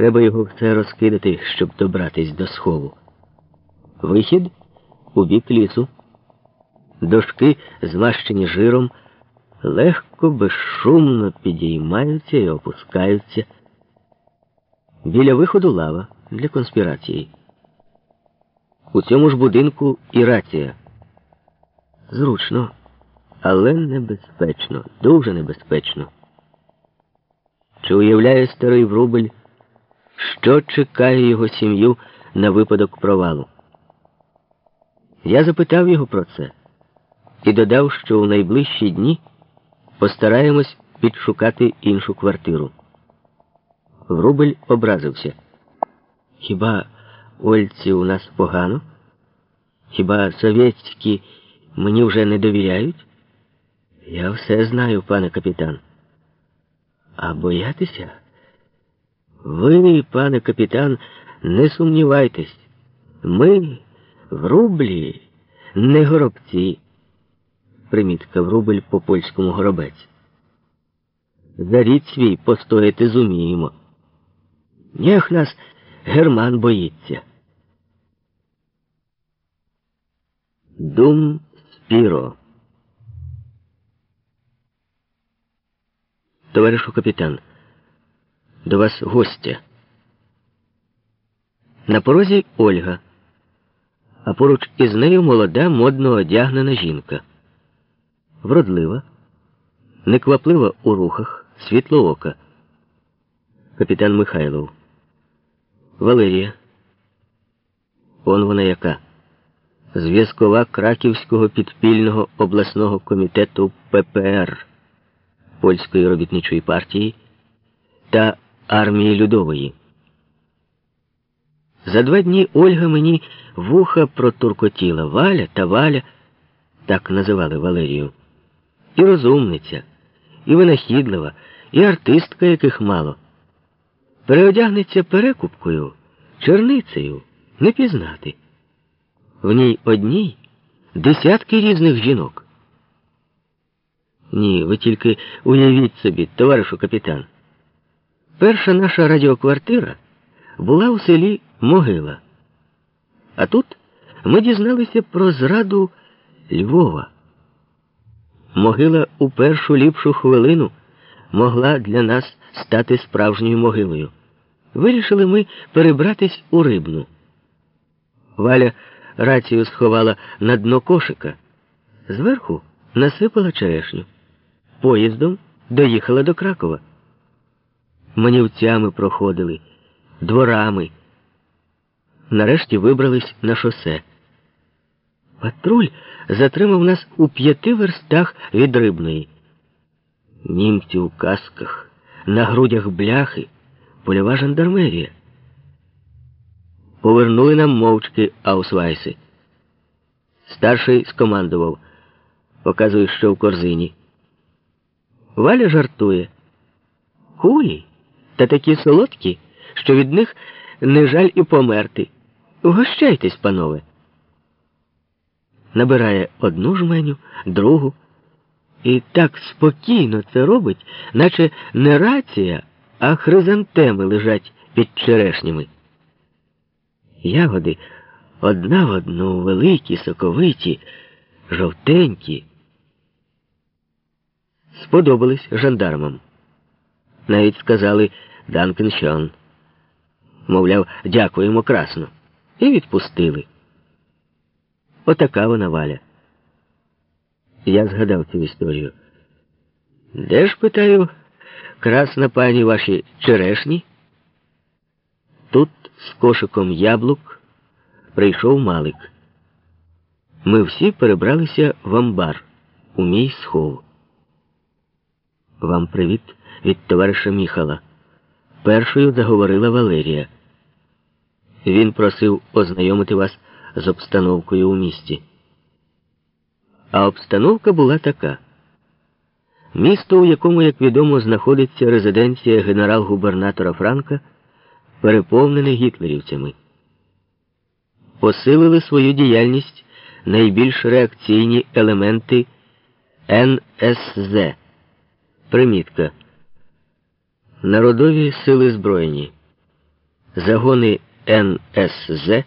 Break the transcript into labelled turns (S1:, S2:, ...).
S1: Треба його все розкидати, щоб добратись до схову. Вихід у бік лісу. Дошки, змащені жиром, легко, безшумно підіймаються і опускаються. Біля виходу лава для конспірації. У цьому ж будинку і рація. Зручно, але небезпечно, дуже небезпечно. Чи уявляє старий Врубель, що чекає його сім'ю на випадок провалу? Я запитав його про це і додав, що у найближчі дні постараємось підшукати іншу квартиру. Врубель образився. Хіба ольці у нас погано? Хіба совєтські мені вже не довіряють? Я все знаю, пане капітан. А боятися? Ви, пане капітан, не сумнівайтесь. Ми в рублі не горобці. Примітка в рубль по польському горобець. За рід свій постояти зуміємо. Нєх нас герман боїться. Дум Спіро. Товаришу капітан, до вас гостя. На порозі Ольга, а поруч із нею молода, модно одягнена жінка. Вродлива, некваплива у рухах, світлоока. Капітан Михайлов. Валерія. Он вона яка. Зв'язкова Краківського підпільного обласного комітету ППР Польської робітничої партії та армії Людової. За два дні Ольга мені вуха протуркотіла Валя та Валя, так називали Валерію, і розумниця, і винахідлива, і артистка, яких мало. Переодягнеться перекупкою, черницею, не пізнати. В ній одній десятки різних жінок. Ні, ви тільки уявіть собі, товаришу капітан. Перша наша радіоквартира була у селі Могила. А тут ми дізналися про зраду Львова. Могила у першу ліпшу хвилину могла для нас стати справжньою могилою. Вирішили ми перебратись у рибну. Валя рацію сховала на дно кошика, зверху насипала черешню. Поїздом доїхала до Кракова. Манівцями проходили, дворами. Нарешті вибрались на шосе. Патруль затримав нас у п'яти верстах від рибної. Німці у касках, на грудях бляхи, польова жандармерія. Повернули нам мовчки аусвайси. Старший скомандував, показує, що в корзині. Валя жартує. Кулі та такі солодкі, що від них не жаль і померти. Угощайтесь, панове. Набирає одну жменю, другу. І так спокійно це робить, наче не рація, а хризантеми лежать під черешнями. Ягоди одна в одну великі, соковиті, жовтенькі. Сподобались жандармам. Навіть сказали Данкеншон. Мовляв, дякуємо красно. І відпустили. Отака вона валя. Я згадав цю історію. Де ж, питаю, красна пані ваші черешні? Тут з кошиком яблук прийшов Малик. Ми всі перебралися в амбар у мій схов. Вам привіт від товариша Міхала. Першою заговорила Валерія. Він просив ознайомити вас з обстановкою у місті. А обстановка була така. Місто, у якому, як відомо, знаходиться резиденція генерал-губернатора Франка, переповнене гітлерівцями. Посилили свою діяльність найбільш реакційні елементи НСЗ. Примітка. Народові сили збройні. загони НСЗ